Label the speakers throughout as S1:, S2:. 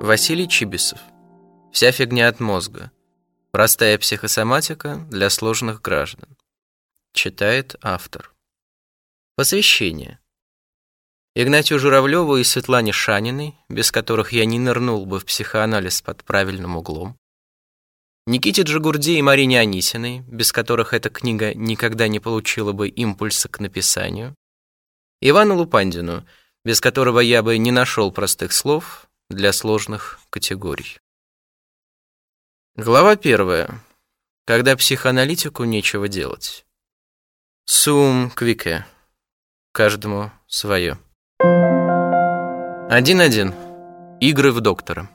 S1: Василий Чибисов. Вся фигня от мозга. Простая психосоматика для сложных граждан. Читает автор. Посвящение. Игнатию Журавлеву и Светлане Шаниной, без которых я не нырнул бы в психоанализ под правильным углом. Никите Джигурди и Марине Анисиной, без которых эта книга никогда не получила бы импульса к написанию. Ивану Лупандину, без которого я бы не нашел простых слов, для сложных категорий. Глава первая. Когда психоаналитику нечего делать. Сум квике. Каждому свое. 1.1. Игры в доктора.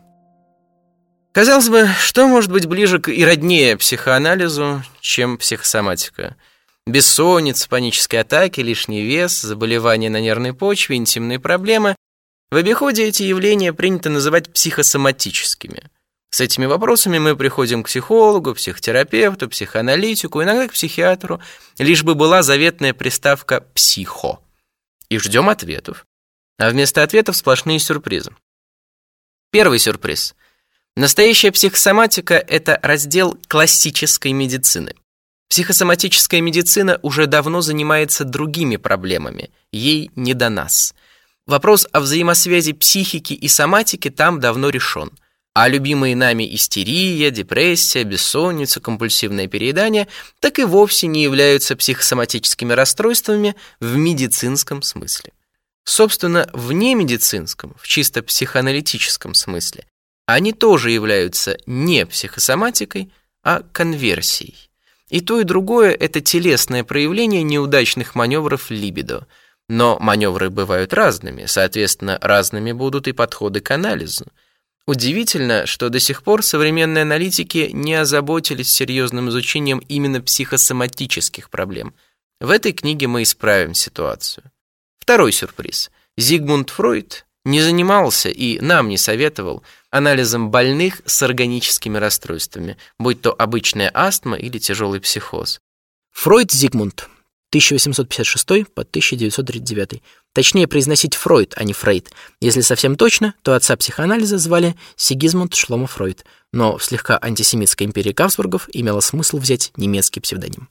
S1: Казалось бы, что может быть ближе к и роднее психоанализу, чем психосоматика? Бессонница, панические атаки, лишний вес, заболевания на нервной почве, интимные проблемы в обиходе эти явления принято называть психосоматическими. С этими вопросами мы приходим к психологу, психотерапевту, психоаналитику, иногда к психиатру, лишь бы была заветная приставка «психо». И ждем ответов. А вместо ответов сплошные сюрпризы. Первый сюрприз. Настоящая психосоматика – это раздел классической медицины. Психосоматическая медицина уже давно занимается другими проблемами, ей не до нас – Вопрос о взаимосвязи психики и соматики там давно решен. А любимые нами истерия, депрессия, бессонница, компульсивное переедание так и вовсе не являются психосоматическими расстройствами в медицинском смысле. Собственно, в немедицинском, в чисто психоаналитическом смысле, они тоже являются не психосоматикой, а конверсией. И то, и другое – это телесное проявление неудачных маневров либидо – но маневры бывают разными, соответственно, разными будут и подходы к анализу. Удивительно, что до сих пор современные аналитики не озаботились серьезным изучением именно психосоматических проблем. В этой книге мы исправим ситуацию. Второй сюрприз. Зигмунд Фройд не занимался и нам не советовал анализом больных с органическими расстройствами, будь то обычная астма или тяжелый психоз.
S2: Фройд Зигмунд 1856 по 1939. Точнее произносить Фройд, а не Фрейд. Если совсем точно, то отца психоанализа звали Сигизмунд Шломо Фройд, но в слегка антисемитской империи Габсбургов имело смысл взять немецкий псевдоним.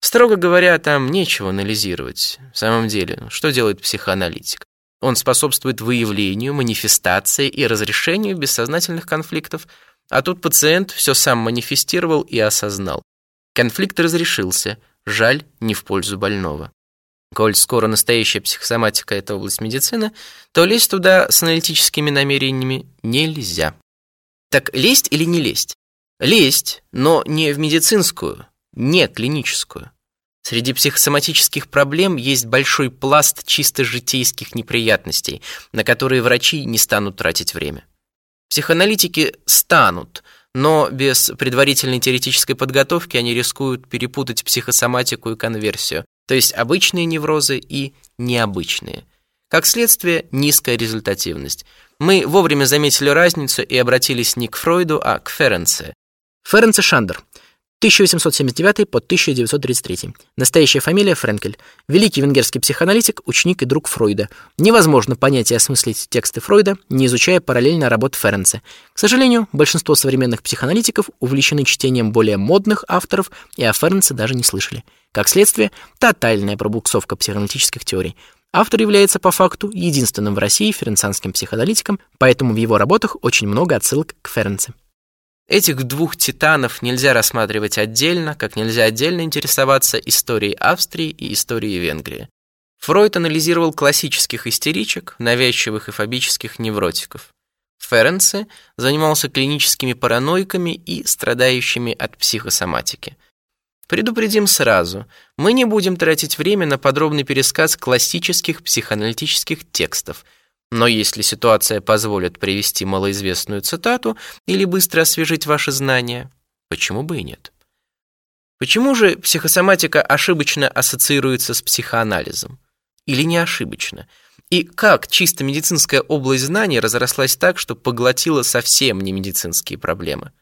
S1: Строго говоря, там нечего анализировать. В самом деле, что делает психоаналитик? Он способствует выявлению, манифестации и разрешению бессознательных конфликтов, а тут пациент все сам манифестировал и осознал. Конфликт разрешился – Жаль, не в пользу больного. Коль скоро настоящая психосоматика – это область медицины, то лезть туда с аналитическими намерениями нельзя. Так лезть или не лезть? Лезть, но не в медицинскую, не клиническую. Среди психосоматических проблем есть большой пласт чисто житейских неприятностей, на которые врачи не станут тратить время. Психоаналитики станут – но без предварительной теоретической подготовки они рискуют перепутать психосоматику и конверсию, то есть обычные неврозы и необычные. Как следствие, низкая результативность. Мы вовремя заметили разницу и обратились не к Фройду, а к Ференце.
S2: Ференце Шандер – 1879 по 1933. Настоящая фамилия Френкель. Великий венгерский психоаналитик, ученик и друг Фройда. Невозможно понять и осмыслить тексты Фройда, не изучая параллельно работ Ференце. К сожалению, большинство современных психоаналитиков увлечены чтением более модных авторов и о Ференце даже не слышали. Как следствие, тотальная пробуксовка психоаналитических теорий. Автор является по факту единственным в России ференцианским психоаналитиком, поэтому в его работах очень много отсылок к Ференце.
S1: Этих двух титанов нельзя рассматривать отдельно, как нельзя отдельно интересоваться историей Австрии и историей Венгрии. Фройд анализировал классических истеричек, навязчивых и фобических невротиков. Ференце занимался клиническими параноиками и страдающими от психосоматики. Предупредим сразу, мы не будем тратить время на подробный пересказ классических психоаналитических текстов – но если ситуация позволит привести малоизвестную цитату или быстро освежить ваши знания, почему бы и нет? Почему же психосоматика ошибочно ассоциируется с психоанализом? Или не ошибочно? И как чисто медицинская область знаний разрослась так, что поглотила совсем не медицинские проблемы?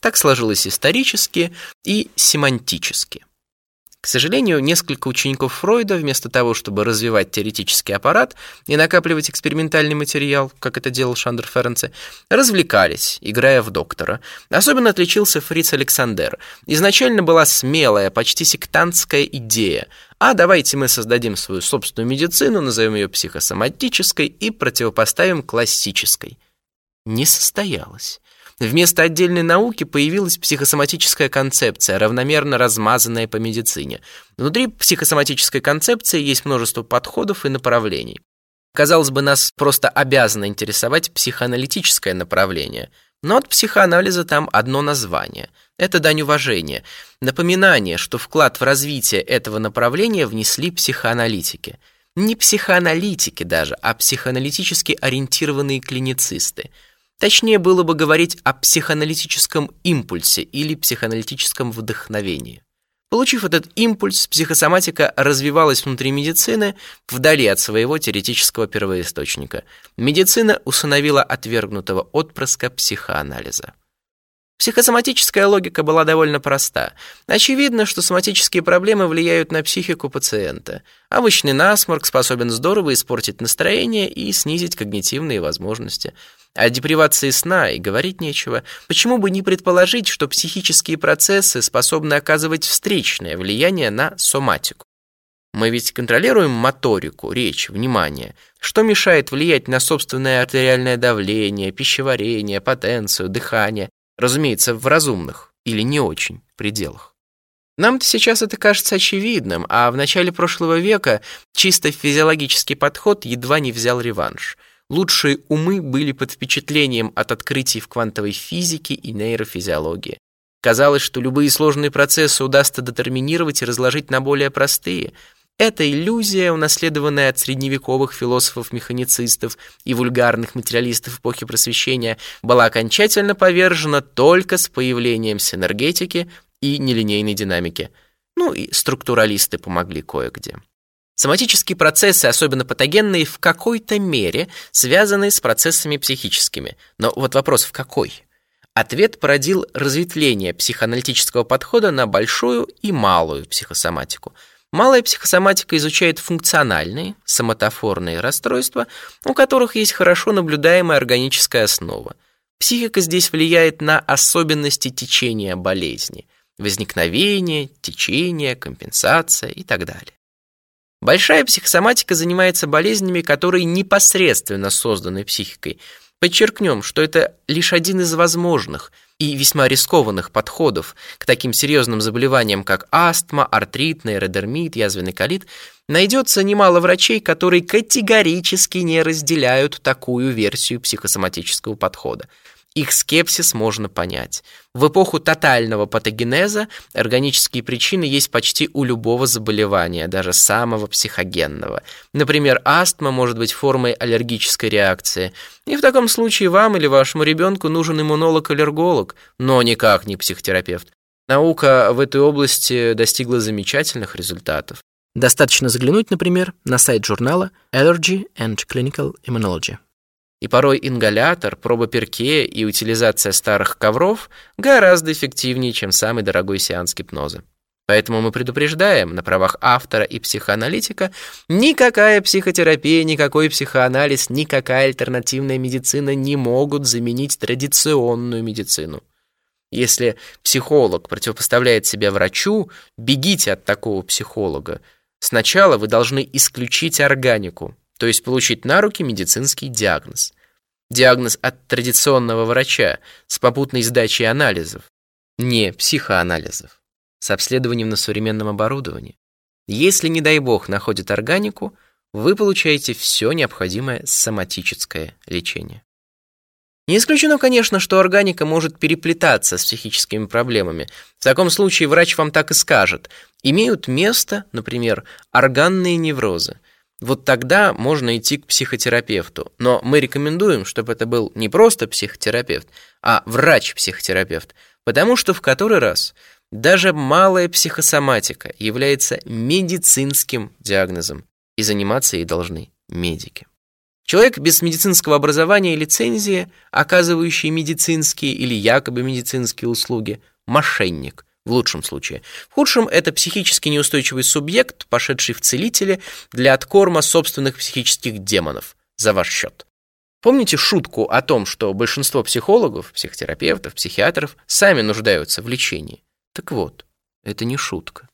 S1: Так сложилось исторически и семантически. К сожалению, несколько учеников Фройда, вместо того, чтобы развивать теоретический аппарат и накапливать экспериментальный материал, как это делал Шандер Ференце, развлекались, играя в доктора. Особенно отличился Фриц Александр. Изначально была смелая, почти сектантская идея. А давайте мы создадим свою собственную медицину, назовем ее психосоматической и противопоставим классической. Не состоялось. Вместо отдельной науки появилась психосоматическая концепция, равномерно размазанная по медицине. Внутри психосоматической концепции есть множество подходов и направлений. Казалось бы, нас просто обязано интересовать психоаналитическое направление, но от психоанализа там одно название. Это дань уважения, напоминание, что вклад в развитие этого направления внесли психоаналитики. Не психоаналитики даже, а психоаналитически ориентированные клиницисты – Точнее было бы говорить о психоаналитическом импульсе или психоаналитическом вдохновении. Получив этот импульс, психосоматика развивалась внутри медицины, вдали от своего теоретического первоисточника. Медицина усыновила отвергнутого отпрыска психоанализа. Психосоматическая логика была довольно проста. Очевидно, что соматические проблемы влияют на психику пациента. Обычный насморк способен здорово испортить настроение и снизить когнитивные возможности. О депривации сна и говорить нечего. Почему бы не предположить, что психические процессы способны оказывать встречное влияние на соматику? Мы ведь контролируем моторику, речь, внимание. Что мешает влиять на собственное артериальное давление, пищеварение, потенцию, дыхание? Разумеется, в разумных или не очень пределах. Нам-то сейчас это кажется очевидным, а в начале прошлого века чисто физиологический подход едва не взял реванш. Лучшие умы были под впечатлением от открытий в квантовой физике и нейрофизиологии. Казалось, что любые сложные процессы удастся детерминировать и разложить на более простые – эта иллюзия, унаследованная от средневековых философов-механицистов и вульгарных материалистов эпохи Просвещения, была окончательно повержена только с появлением синергетики и нелинейной динамики. Ну и структуралисты помогли кое-где. Соматические процессы, особенно патогенные, в какой-то мере связаны с процессами психическими. Но вот вопрос в какой? Ответ породил разветвление психоаналитического подхода на большую и малую психосоматику – Малая психосоматика изучает функциональные, соматофорные расстройства, у которых есть хорошо наблюдаемая органическая основа. Психика здесь влияет на особенности течения болезни, возникновение, течение, компенсация и так далее. Большая психосоматика занимается болезнями, которые непосредственно созданы психикой. Подчеркнем, что это лишь один из возможных – и весьма рискованных подходов к таким серьезным заболеваниям, как астма, артрит, нейродермит, язвенный колит, найдется немало врачей, которые категорически не разделяют такую версию психосоматического подхода. Их скепсис можно понять. В эпоху тотального патогенеза органические причины есть почти у любого заболевания, даже самого психогенного. Например, астма может быть формой аллергической реакции. И в таком случае вам или вашему ребенку нужен иммунолог-аллерголог, но никак не психотерапевт. Наука в этой области достигла замечательных результатов.
S2: Достаточно заглянуть, например, на сайт журнала Allergy and Clinical Immunology.
S1: И порой ингалятор, проба перке и утилизация старых ковров гораздо эффективнее, чем самый дорогой сеанс гипноза. Поэтому мы предупреждаем на правах автора и психоаналитика, никакая психотерапия, никакой психоанализ, никакая альтернативная медицина не могут заменить традиционную медицину. Если психолог противопоставляет себя врачу, бегите от такого психолога. Сначала вы должны исключить органику, то есть получить на руки медицинский диагноз. Диагноз от традиционного врача с попутной сдачей анализов, не психоанализов, с обследованием на современном оборудовании. Если, не дай бог, находят органику, вы получаете все необходимое соматическое лечение. Не исключено, конечно, что органика может переплетаться с психическими проблемами. В таком случае врач вам так и скажет. Имеют место, например, органные неврозы – вот тогда можно идти к психотерапевту. Но мы рекомендуем, чтобы это был не просто психотерапевт, а врач-психотерапевт, потому что в который раз даже малая психосоматика является медицинским диагнозом, и заниматься ей должны медики. Человек без медицинского образования и лицензии, оказывающий медицинские или якобы медицинские услуги, мошенник, в лучшем случае. В худшем это психически неустойчивый субъект, пошедший в целители для откорма собственных психических демонов за ваш счет. Помните шутку о том, что большинство психологов, психотерапевтов, психиатров сами нуждаются в лечении? Так вот, это не шутка.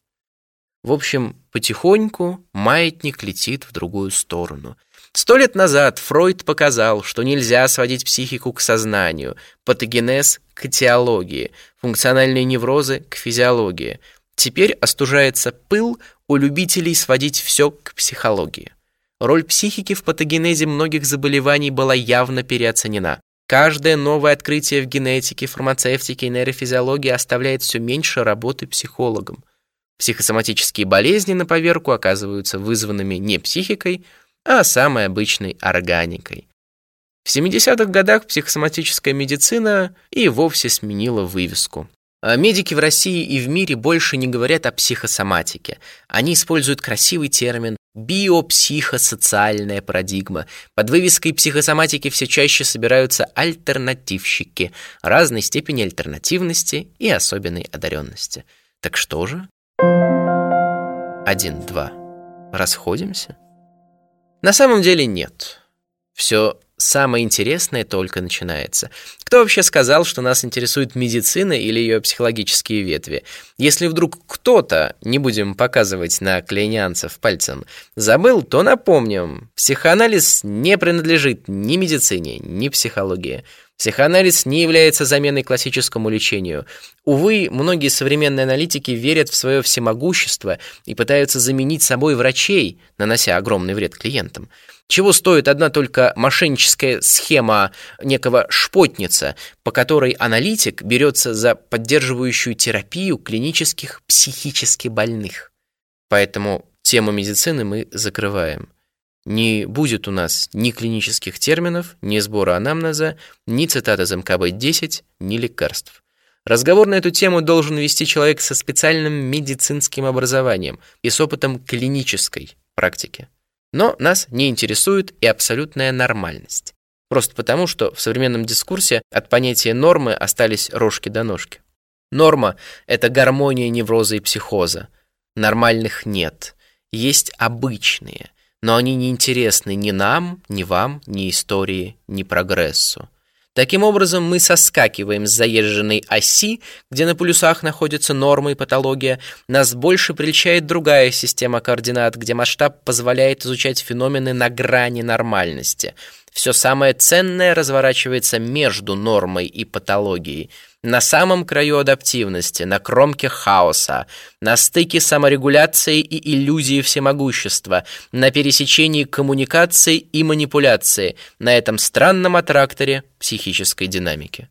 S1: В общем, потихоньку маятник летит в другую сторону. Сто лет назад Фройд показал, что нельзя сводить психику к сознанию, патогенез к теологии, функциональные неврозы к физиологии. Теперь остужается пыл у любителей сводить все к психологии. Роль психики в патогенезе многих заболеваний была явно переоценена. Каждое новое открытие в генетике, фармацевтике и нейрофизиологии оставляет все меньше работы психологам. Психосоматические болезни на поверку оказываются вызванными не психикой, а самой обычной органикой. В 70-х годах психосоматическая медицина и вовсе сменила вывеску. А медики в России и в мире больше не говорят о психосоматике. Они используют красивый термин биопсихосоциальная парадигма. Под вывеской психосоматики все чаще собираются альтернативщики разной степени альтернативности и особенной одаренности. Так что же? Один, два. Расходимся? На самом деле нет. Все самое интересное только начинается. Кто вообще сказал, что нас интересует медицина или ее психологические ветви? Если вдруг кто-то, не будем показывать на клейнянцев пальцем, забыл, то напомним, психоанализ не принадлежит ни медицине, ни психологии. Психоанализ не является заменой классическому лечению. Увы, многие современные аналитики верят в свое всемогущество и пытаются заменить собой врачей, нанося огромный вред клиентам. Чего стоит одна только мошенническая схема некого шпотница, по которой аналитик берется за поддерживающую терапию клинических психически больных. Поэтому тему медицины мы закрываем. Не будет у нас ни клинических терминов, ни сбора анамнеза, ни цитат из МКБ-10, ни лекарств. Разговор на эту тему должен вести человек со специальным медицинским образованием и с опытом клинической практики. Но нас не интересует и абсолютная нормальность. Просто потому, что в современном дискурсе от понятия нормы остались рожки до ножки. Норма – это гармония невроза и психоза. Нормальных нет. Есть обычные, но они не интересны ни нам, ни вам, ни истории, ни прогрессу. Таким образом, мы соскакиваем с заезженной оси, где на полюсах находятся нормы и патология. Нас больше прельщает другая система координат, где масштаб позволяет изучать феномены на грани нормальности. Все самое ценное разворачивается между нормой и патологией – на самом краю адаптивности, на кромке хаоса, на стыке саморегуляции и иллюзии всемогущества, на пересечении коммуникации и манипуляции, на этом странном аттракторе психической динамики.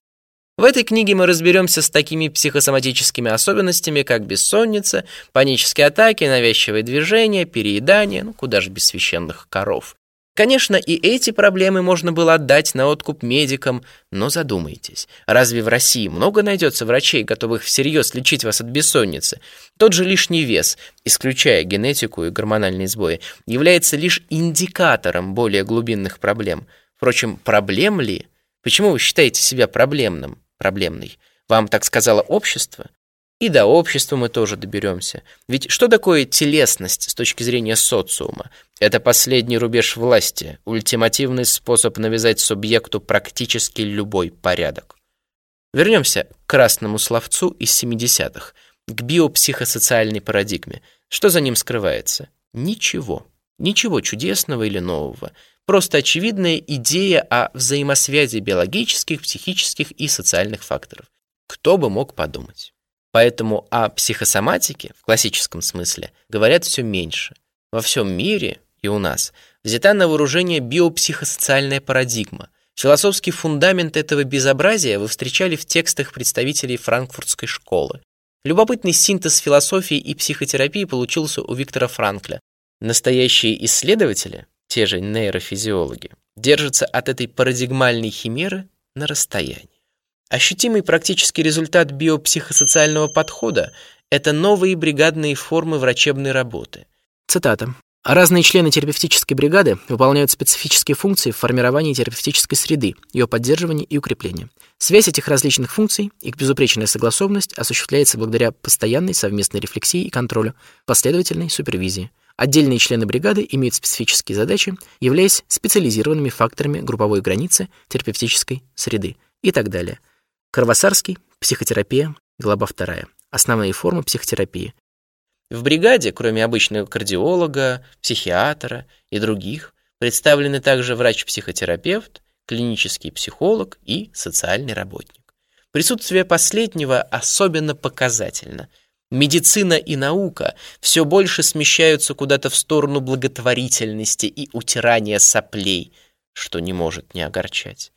S1: В этой книге мы разберемся с такими психосоматическими особенностями, как бессонница, панические атаки, навязчивые движения, переедание, ну куда же без священных коров. Конечно, и эти проблемы можно было отдать на откуп медикам, но задумайтесь, разве в России много найдется врачей, готовых всерьез лечить вас от бессонницы? Тот же лишний вес, исключая генетику и гормональные сбои, является лишь индикатором более глубинных проблем. Впрочем, проблем ли? Почему вы считаете себя проблемным, проблемной? Вам так сказала общество? И до общества мы тоже доберемся. Ведь что такое телесность с точки зрения социума? Это последний рубеж власти, ультимативный способ навязать субъекту практически любой порядок. Вернемся к красному словцу из 70-х, к биопсихосоциальной парадигме. Что за ним скрывается? Ничего. Ничего чудесного или нового. Просто очевидная идея о взаимосвязи биологических, психических и социальных факторов. Кто бы мог подумать? Поэтому о психосоматике в классическом смысле говорят все меньше. Во всем мире и у нас взята на вооружение биопсихосоциальная парадигма. Философский фундамент этого безобразия вы встречали в текстах представителей франкфуртской школы. Любопытный синтез философии и психотерапии получился у Виктора Франкля. Настоящие исследователи, те же нейрофизиологи, держатся от этой парадигмальной химеры на расстоянии. Ощутимый практический результат биопсихосоциального подхода – это новые бригадные формы врачебной работы.
S2: Цитата. Разные члены терапевтической бригады выполняют специфические функции в формировании терапевтической среды, ее поддерживании и укреплении. Связь этих различных функций, их безупречная согласованность осуществляется благодаря постоянной совместной рефлексии и контролю, последовательной супервизии. Отдельные члены бригады имеют специфические задачи, являясь специализированными факторами групповой границы терапевтической среды и так далее. Карвасарский, психотерапия, глава 2. Основные формы психотерапии.
S1: В бригаде, кроме обычного кардиолога, психиатра и других, представлены также врач-психотерапевт, клинический психолог и социальный работник. Присутствие последнего особенно показательно. Медицина и наука все больше смещаются куда-то в сторону благотворительности и утирания соплей, что не может не огорчать.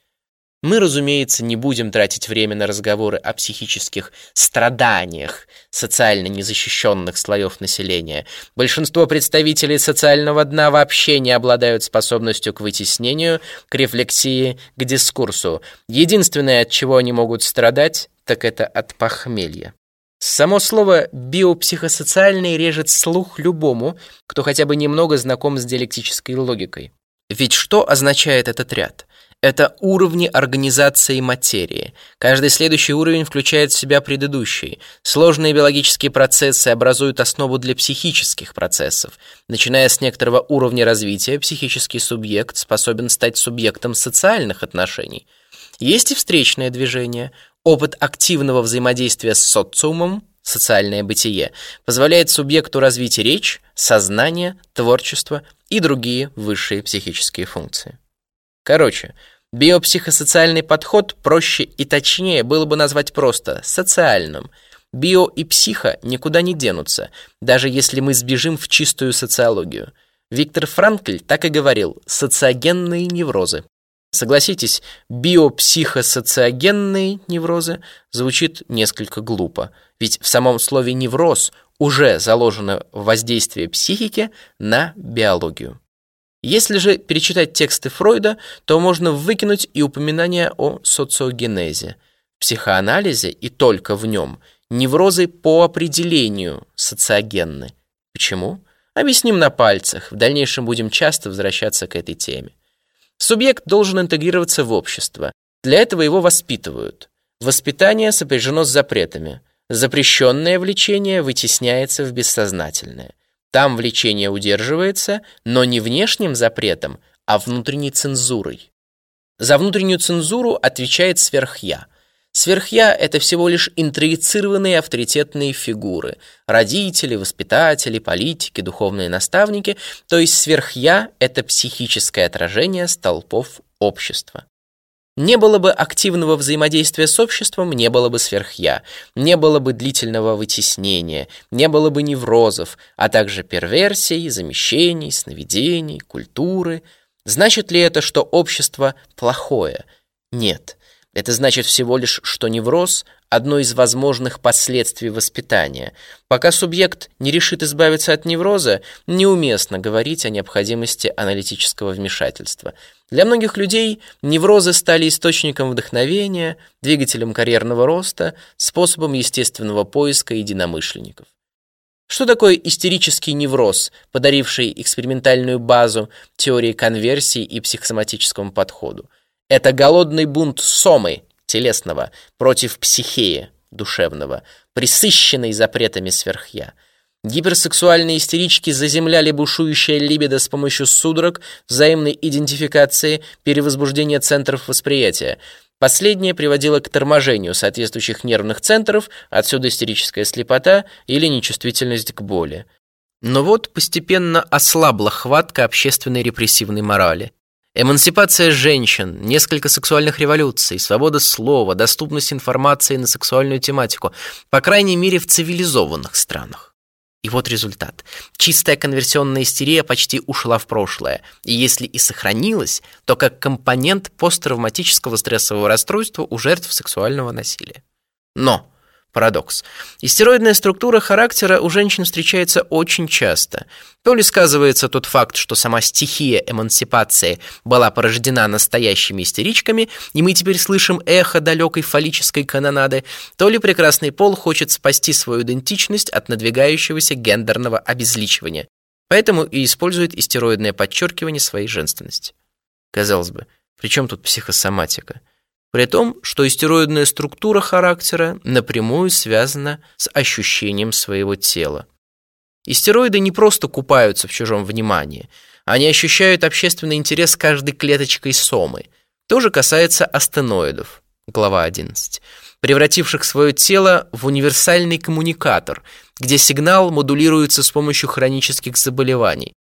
S1: Мы, разумеется, не будем тратить время на разговоры о психических страданиях социально незащищенных слоев населения. Большинство представителей социального дна вообще не обладают способностью к вытеснению, к рефлексии, к дискурсу. Единственное, от чего они могут страдать, так это от похмелья. Само слово «биопсихосоциальный» режет слух любому, кто хотя бы немного знаком с диалектической логикой. Ведь что означает этот ряд? Это уровни организации материи. Каждый следующий уровень включает в себя предыдущий. Сложные биологические процессы образуют основу для психических процессов. Начиная с некоторого уровня развития, психический субъект способен стать субъектом социальных отношений. Есть и встречное движение. Опыт активного взаимодействия с социумом, социальное бытие, позволяет субъекту развить речь, сознание, творчество и другие высшие психические функции. Короче, биопсихосоциальный подход проще и точнее было бы назвать просто социальным. Био и психо никуда не денутся, даже если мы сбежим в чистую социологию. Виктор Франкль так и говорил «социогенные неврозы». Согласитесь, биопсихосоциогенные неврозы звучит несколько глупо, ведь в самом слове «невроз» уже заложено воздействие психики на биологию. Если же перечитать тексты Фройда, то можно выкинуть и упоминание о социогенезе. В психоанализе и только в нем неврозы по определению социогенны. Почему? Объясним на пальцах, в дальнейшем будем часто возвращаться к этой теме. Субъект должен интегрироваться в общество. Для этого его воспитывают. Воспитание сопряжено с запретами. Запрещенное влечение вытесняется в бессознательное. Там влечение удерживается, но не внешним запретом, а внутренней цензурой. За внутреннюю цензуру отвечает сверхя. Сверхя – это всего лишь интроицированные авторитетные фигуры – родители, воспитатели, политики, духовные наставники, то есть сверхя – это психическое отражение столпов общества. Не было бы активного взаимодействия с обществом, не было бы сверхя, не было бы длительного вытеснения, не было бы неврозов, а также перверсий, замещений, сновидений, культуры. Значит ли это, что общество плохое? Нет. Это значит всего лишь, что невроз – одно из возможных последствий воспитания. Пока субъект не решит избавиться от невроза, неуместно говорить о необходимости аналитического вмешательства. Для многих людей неврозы стали источником вдохновения, двигателем карьерного роста, способом естественного поиска единомышленников. Что такое истерический невроз, подаривший экспериментальную базу теории конверсии и психосоматическому подходу? Это голодный бунт сомы, телесного, против психеи, душевного, присыщенной запретами сверхя. Гиперсексуальные истерички заземляли бушующее либидо с помощью судорог, взаимной идентификации, перевозбуждения центров восприятия. Последнее приводило к торможению соответствующих нервных центров, отсюда истерическая слепота или нечувствительность к боли. Но вот постепенно ослабла хватка общественной репрессивной морали. Эмансипация женщин, несколько сексуальных революций, свобода слова, доступность информации на сексуальную тематику, по крайней мере в цивилизованных странах. И вот результат. Чистая конверсионная истерия почти ушла в прошлое, и если и сохранилась, то как компонент посттравматического стрессового расстройства у жертв сексуального насилия. Но Парадокс. Истероидная структура характера у женщин встречается очень часто. То ли сказывается тот факт, что сама стихия эмансипации была порождена настоящими истеричками, и мы теперь слышим эхо далекой фаллической канонады, то ли прекрасный пол хочет спасти свою идентичность от надвигающегося гендерного обезличивания. Поэтому и использует истероидное подчеркивание своей женственности. Казалось бы, при чем тут психосоматика? При том, что истероидная структура характера напрямую связана с ощущением своего тела. Истероиды не просто купаются в чужом внимании, они ощущают общественный интерес каждой клеточкой сомы. То же касается астеноидов, глава 11, превративших свое тело в универсальный коммуникатор, где сигнал модулируется с помощью хронических заболеваний.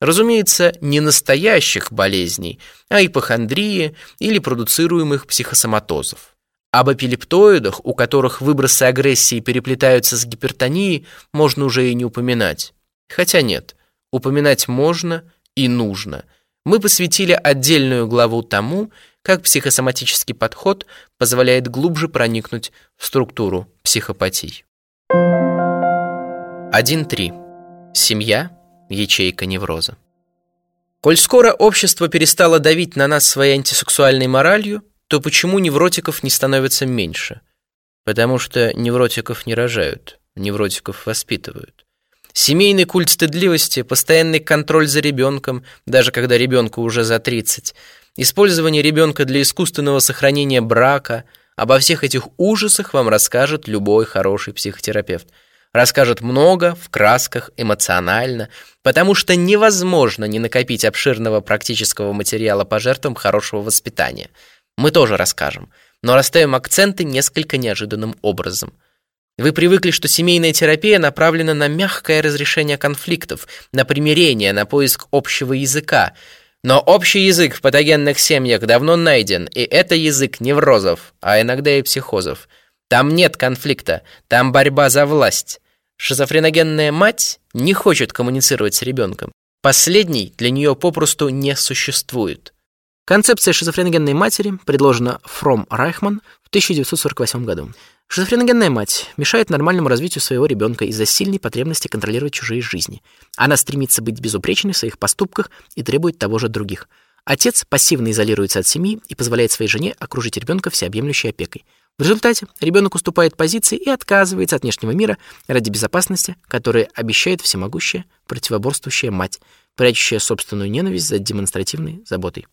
S1: Разумеется, не настоящих болезней, а ипохондрии или продуцируемых психосоматозов. Об эпилептоидах, у которых выбросы агрессии переплетаются с гипертонией, можно уже и не упоминать. Хотя нет, упоминать можно и нужно. Мы посвятили отдельную главу тому, как психосоматический подход позволяет глубже проникнуть в структуру психопатий. 1.3. Семья – ячейка невроза. Коль скоро общество перестало давить на нас своей антисексуальной моралью, то почему невротиков не становится меньше? Потому что невротиков не рожают, невротиков воспитывают. Семейный культ стыдливости, постоянный контроль за ребенком, даже когда ребенку уже за 30, использование ребенка для искусственного сохранения брака, обо всех этих ужасах вам расскажет любой хороший психотерапевт. Расскажет много, в красках, эмоционально, потому что невозможно не накопить обширного практического материала по жертвам хорошего воспитания. Мы тоже расскажем, но расставим акценты несколько неожиданным образом – вы привыкли, что семейная терапия направлена на мягкое разрешение конфликтов, на примирение, на поиск общего языка. Но общий язык в патогенных семьях давно найден, и это язык неврозов, а иногда и психозов. Там нет конфликта, там борьба за власть. Шизофреногенная мать не хочет коммуницировать с ребенком. Последний для нее попросту не существует.
S2: Концепция шизофреногенной матери предложена Фром Райхман в 1948 году. Шизофреногенная мать мешает нормальному развитию своего ребенка из-за сильной потребности контролировать чужие жизни. Она стремится быть безупречной в своих поступках и требует того же других. Отец пассивно изолируется от семьи и позволяет своей жене окружить ребенка всеобъемлющей опекой. В результате ребенок уступает позиции и отказывается от внешнего мира ради безопасности, которую обещает всемогущая, противоборствующая мать, прячущая собственную ненависть за демонстративной заботой.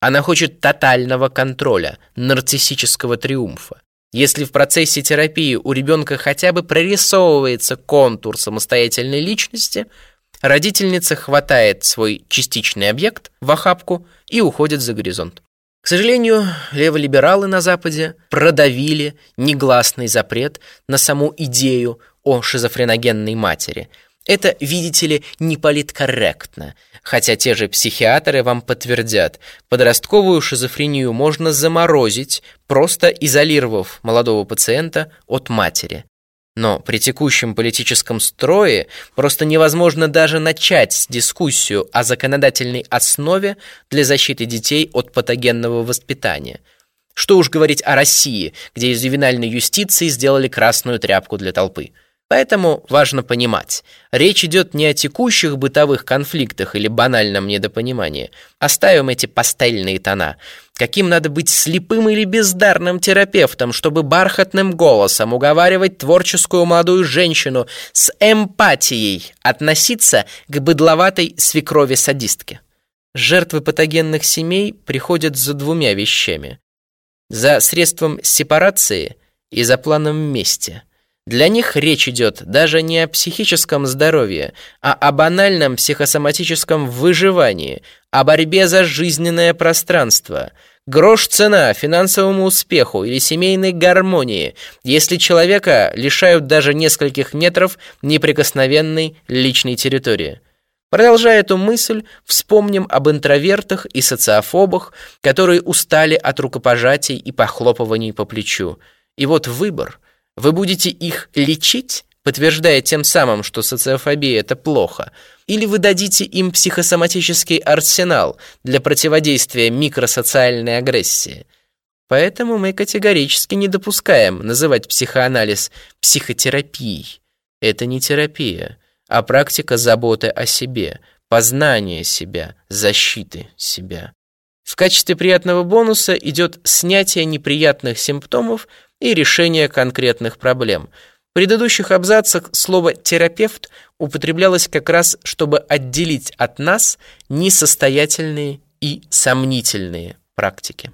S1: Она хочет тотального контроля, нарциссического триумфа. Если в процессе терапии у ребенка хотя бы прорисовывается контур самостоятельной личности, родительница хватает свой частичный объект в охапку и уходит за горизонт. К сожалению, леволибералы на Западе продавили негласный запрет на саму идею о шизофреногенной матери – это, видите ли, не политкорректно, хотя те же психиатры вам подтвердят, подростковую шизофрению можно заморозить, просто изолировав молодого пациента от матери. Но при текущем политическом строе просто невозможно даже начать дискуссию о законодательной основе для защиты детей от патогенного воспитания. Что уж говорить о России, где из ювенальной юстиции сделали красную тряпку для толпы. Поэтому важно понимать, речь идет не о текущих бытовых конфликтах или банальном недопонимании. Оставим эти пастельные тона. Каким надо быть слепым или бездарным терапевтом, чтобы бархатным голосом уговаривать творческую молодую женщину с эмпатией относиться к быдловатой свекрови-садистке? Жертвы патогенных семей приходят за двумя вещами. За средством сепарации и за планом мести – для них речь идет даже не о психическом здоровье, а о банальном психосоматическом выживании, о борьбе за жизненное пространство. Грош цена финансовому успеху или семейной гармонии, если человека лишают даже нескольких метров неприкосновенной личной территории. Продолжая эту мысль, вспомним об интровертах и социофобах, которые устали от рукопожатий и похлопываний по плечу. И вот выбор – вы будете их лечить, подтверждая тем самым, что социофобия – это плохо, или вы дадите им психосоматический арсенал для противодействия микросоциальной агрессии. Поэтому мы категорически не допускаем называть психоанализ психотерапией. Это не терапия, а практика заботы о себе, познания себя, защиты себя. В качестве приятного бонуса идет снятие неприятных симптомов и решение конкретных проблем. В предыдущих абзацах слово «терапевт» употреблялось как раз, чтобы отделить от нас несостоятельные и сомнительные практики.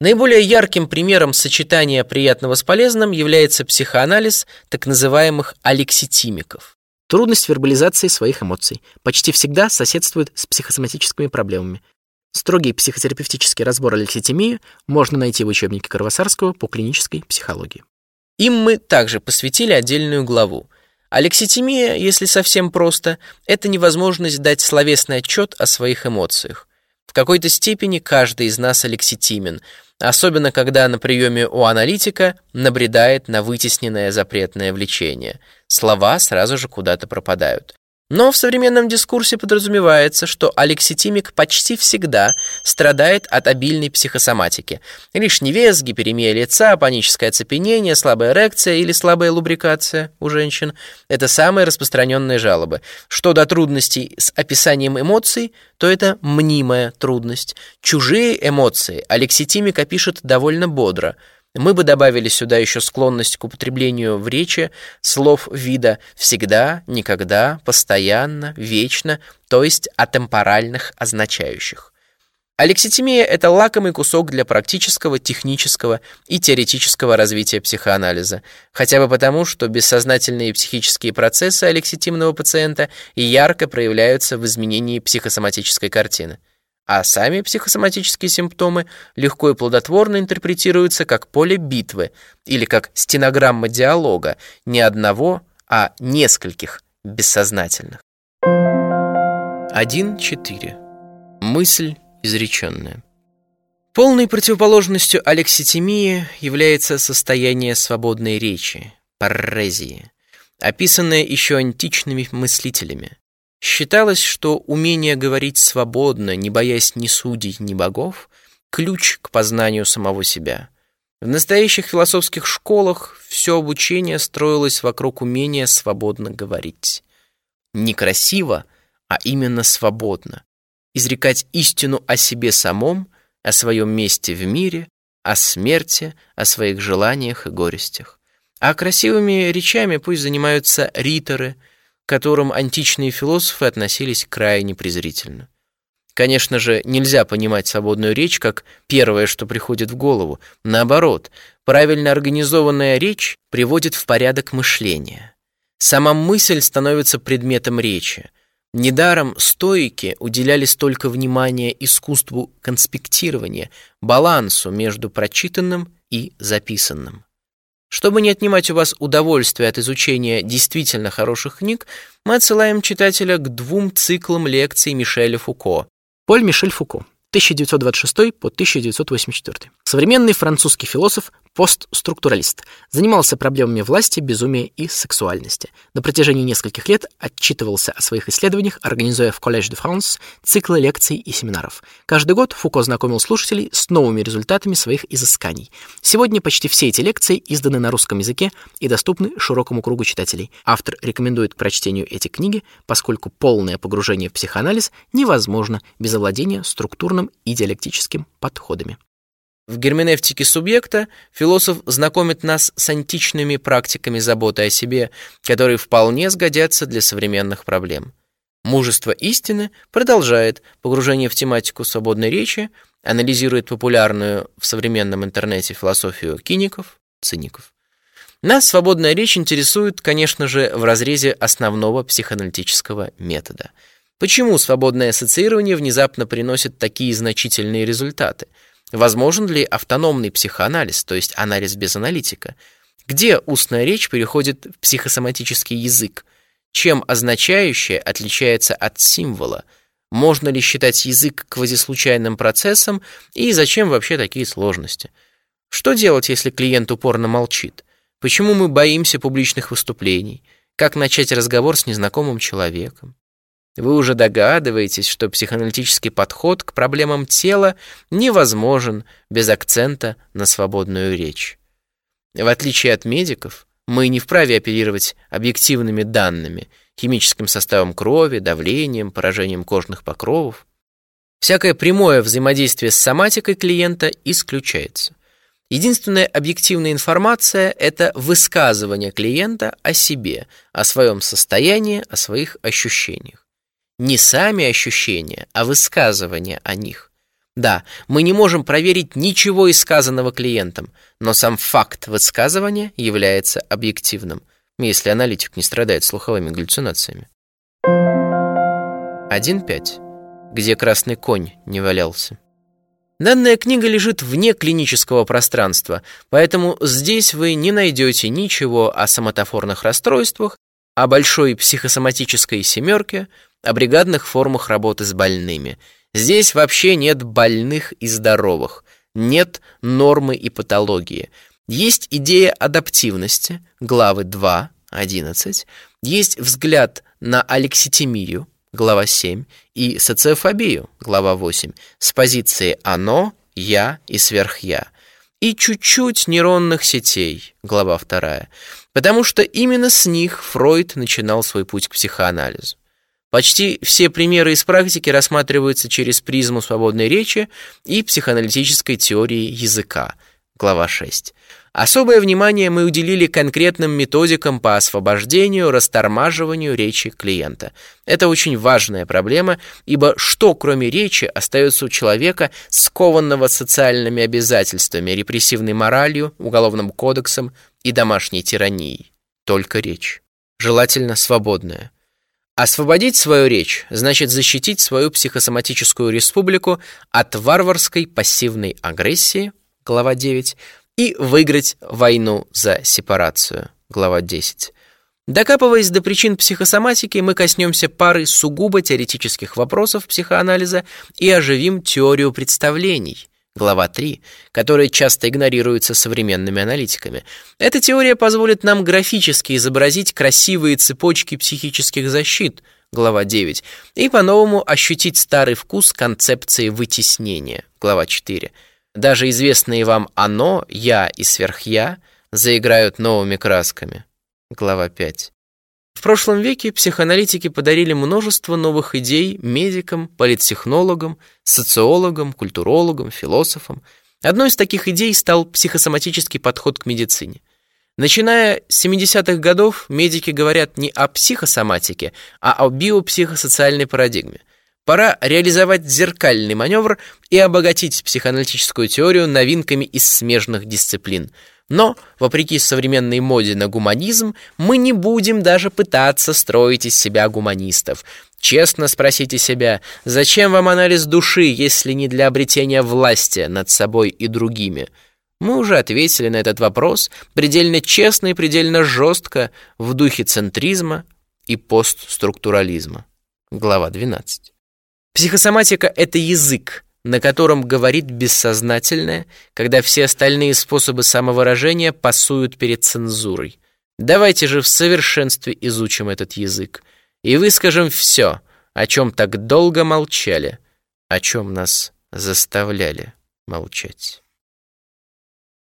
S1: Наиболее ярким примером сочетания приятного с полезным является психоанализ так называемых алекситимиков.
S2: Трудность вербализации своих эмоций почти всегда соседствует с психосоматическими проблемами. Строгий психотерапевтический разбор алекситимии можно найти в учебнике Кровосарского по клинической психологии.
S1: Им мы также посвятили отдельную главу. Алекситимия, если совсем просто, это невозможность дать словесный отчет о своих эмоциях. В какой-то степени каждый из нас алекситимен, особенно когда на приеме у аналитика набредает на вытесненное запретное влечение. Слова сразу же куда-то пропадают. Но в современном дискурсе подразумевается, что алекситимик почти всегда страдает от обильной психосоматики. Лишний вес, гиперемия лица, паническое оцепенение, слабая эрекция или слабая лубрикация у женщин – это самые распространенные жалобы. Что до трудностей с описанием эмоций, то это мнимая трудность. Чужие эмоции алекситимик опишет довольно бодро – мы бы добавили сюда еще склонность к употреблению в речи слов вида «всегда», «никогда», «постоянно», «вечно», то есть атемпоральных означающих. Алекситимия – это лакомый кусок для практического, технического и теоретического развития психоанализа, хотя бы потому, что бессознательные психические процессы алекситимного пациента ярко проявляются в изменении психосоматической картины а сами психосоматические симптомы легко и плодотворно интерпретируются как поле битвы или как стенограмма диалога не одного, а нескольких бессознательных. 1.4. Мысль изреченная. Полной противоположностью алекситимии является состояние свободной речи, паррезии, описанное еще античными мыслителями. Считалось, что умение говорить свободно, не боясь ни судей, ни богов, ключ к познанию самого себя. В настоящих философских школах все обучение строилось вокруг умения свободно говорить. Не красиво, а именно свободно. Изрекать истину о себе самом, о своем месте в мире, о смерти, о своих желаниях и горестях. А красивыми речами пусть занимаются риторы – которым античные философы относились крайне презрительно. Конечно же, нельзя понимать свободную речь как первое, что приходит в голову. Наоборот, правильно организованная речь приводит в порядок мышления. Сама мысль становится предметом речи. Недаром стоики уделяли столько внимания искусству конспектирования, балансу между прочитанным и записанным. Чтобы не отнимать у вас удовольствие от изучения действительно хороших книг, мы отсылаем читателя к двум циклам лекций Мишеля Фуко.
S2: Поль Мишель Фуко, 1926 по 1984. Современный французский философ, постструктуралист, занимался проблемами власти, безумия и сексуальности. На протяжении нескольких лет отчитывался о своих исследованиях, организуя в Collège de France циклы лекций и семинаров. Каждый год Фуко знакомил слушателей с новыми результатами своих изысканий. Сегодня почти все эти лекции изданы на русском языке и доступны широкому кругу читателей. Автор рекомендует к прочтению эти книги, поскольку полное погружение в психоанализ невозможно без овладения структурным и диалектическим подходами.
S1: В герменевтике субъекта философ знакомит нас с античными практиками заботы о себе, которые вполне сгодятся для современных проблем. Мужество истины продолжает погружение в тематику свободной речи, анализирует популярную в современном интернете философию киников, циников. Нас свободная речь интересует, конечно же, в разрезе основного психоаналитического метода. Почему свободное ассоциирование внезапно приносит такие значительные результаты – Возможен ли автономный психоанализ, то есть анализ без аналитика? Где устная речь переходит в психосоматический язык? Чем означающее отличается от символа? Можно ли считать язык квазислучайным процессом и зачем вообще такие сложности? Что делать, если клиент упорно молчит? Почему мы боимся публичных выступлений? Как начать разговор с незнакомым человеком? Вы уже догадываетесь, что психоаналитический подход к проблемам тела невозможен без акцента на свободную речь. В отличие от медиков, мы не вправе оперировать объективными данными, химическим составом крови, давлением, поражением кожных покровов. Всякое прямое взаимодействие с соматикой клиента исключается. Единственная объективная информация – это высказывание клиента о себе, о своем состоянии, о своих ощущениях. Не сами ощущения, а высказывание о них. Да, мы не можем проверить ничего из сказанного клиентом, но сам факт высказывания является объективным, если аналитик не страдает слуховыми галлюцинациями. 1.5. Где красный конь не валялся. Данная книга лежит вне клинического пространства, поэтому здесь вы не найдете ничего о соматофорных расстройствах, о большой психосоматической семерке, о бригадных формах работы с больными – Здесь вообще нет больных и здоровых, нет нормы и патологии. Есть идея адаптивности, главы 2, 11, есть взгляд на алекситимию, глава 7, и социофобию, глава 8, с позиции «оно», «я» и «сверхя», и чуть-чуть нейронных сетей, глава 2, потому что именно с них Фройд начинал свой путь к психоанализу. Почти все примеры из практики рассматриваются через призму свободной речи и психоаналитической теории языка. Глава 6. Особое внимание мы уделили конкретным методикам по освобождению, растормаживанию речи клиента. Это очень важная проблема, ибо что, кроме речи, остается у человека, скованного социальными обязательствами, репрессивной моралью, уголовным кодексом и домашней тиранией? Только речь. Желательно свободная. Освободить свою речь значит защитить свою психосоматическую республику от варварской пассивной агрессии, глава 9, и выиграть войну за сепарацию, глава 10. Докапываясь до причин психосоматики, мы коснемся пары сугубо теоретических вопросов психоанализа и оживим теорию представлений, глава 3, которая часто игнорируется современными аналитиками. Эта теория позволит нам графически изобразить красивые цепочки психических защит, глава 9, и по-новому ощутить старый вкус концепции вытеснения, глава 4. Даже известные вам «оно», «я» и «сверхя» заиграют новыми красками, глава 5. Прошлом веке психоаналитики подарили множество новых идей медикам, политтехнологам, социологам, культурологам, философам. Одной из таких идей стал психосоматический подход к медицине. Начиная с 70-х годов медики говорят не о психосоматике, а о биопсихосоциальной парадигме. Пора реализовать зеркальный маневр и обогатить психоаналитическую теорию новинками из смежных дисциплин – но, вопреки современной моде на гуманизм, мы не будем даже пытаться строить из себя гуманистов. Честно спросите себя, зачем вам анализ души, если не для обретения власти над собой и другими? Мы уже ответили на этот вопрос предельно честно и предельно жестко в духе центризма и постструктурализма. Глава 12. Психосоматика — это язык, на котором говорит бессознательное, когда все остальные способы самовыражения пасуют перед цензурой. Давайте же в совершенстве изучим этот язык и выскажем все, о чем так долго молчали, о чем нас заставляли молчать.